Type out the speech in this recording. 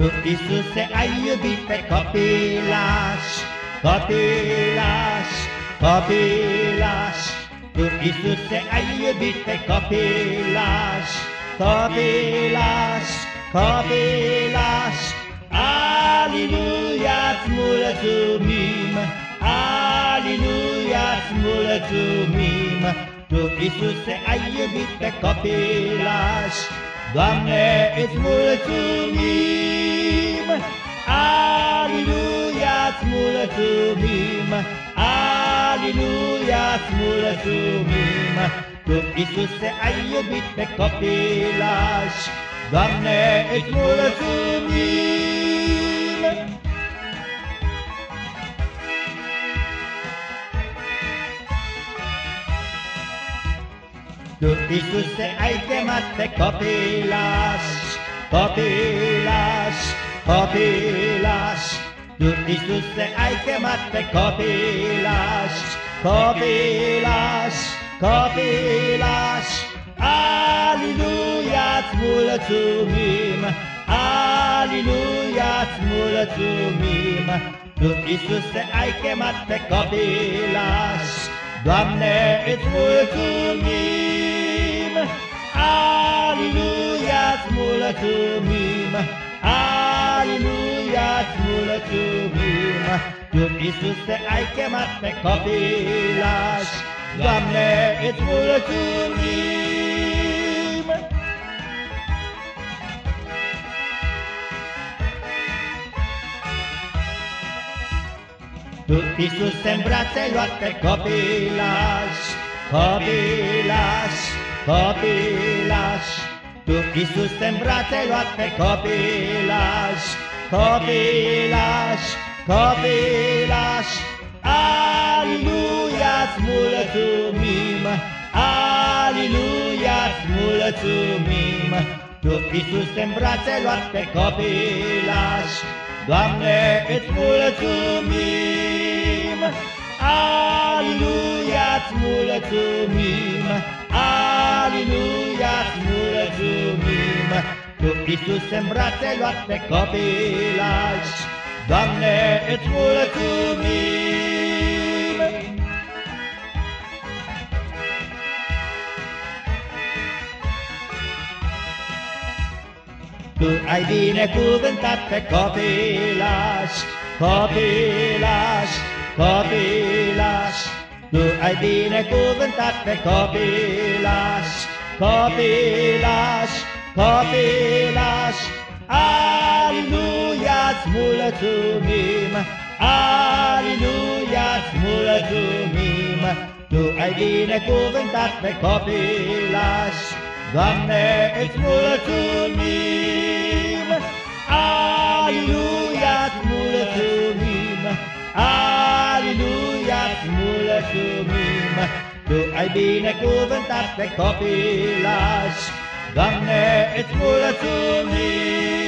Tu, Iisuse, ai iubit pe copilași, copilași, copilași. Tu, Iisuse, ai iubit pe copilași, copilași, copilași. Aliluia-ți mulțumim, Aliluia-ți mulțumim. Tu, Iisuse, ai iubit pe copilași, Doamne, îți mulțumim, Aliluia-ți mulțumim, Aliluia-ți mulțumim. Tu, Iisuse, ai iubit pe copilași, Doamne, îți mulțumim. Tu, Iisuse, ai chemat pe copilași, copilași, copilași. Tu, Iisuse, ai chemat pe copilași, copilași, copilași. Aliluia-ți mulțumim, Aliluia-ți mulțumim. Tu, Iisuse, ai chemat pe copilași, Doamne, îți mulțumim, Aliluia-ți mulțumim, Aliluia-ți mulțumim. Tu, Iisuse, ai chemat pe copilași, Doamne, îți mulțumim. Tu, Iisuse, în brațe luat pe copilași, copilași, copilași. Tu, Iisuse, în brațe luat pe copilași, copilași, copilași. Aliluia-ți mulțumim, Aliluia-ți mulțumim. Tu, Iisuse, în brațe luat pe copilași, Doamne, îți mulțumim, Aliluia-ți mulțumim, Aliluia-ți mulțumim. Tu, Iisuse, în brațe luat pe copilași, Doamne, îți mulțumim. Tu ai binecuvântat pe copilași, copilași, copilași. Tu ai binecuvântat pe copilași, copilași, copilași. Aliluia-ți mulțumim, Aliluia-ți mulțumim. Tu ai binecuvântat pe copilași, Doamne, îți mulțumim, Aliluia-ți mulțumim, Aliluia-ți mulțumim. Tu ai binecuvântat pe copilași, Doamne, îți mulțumim.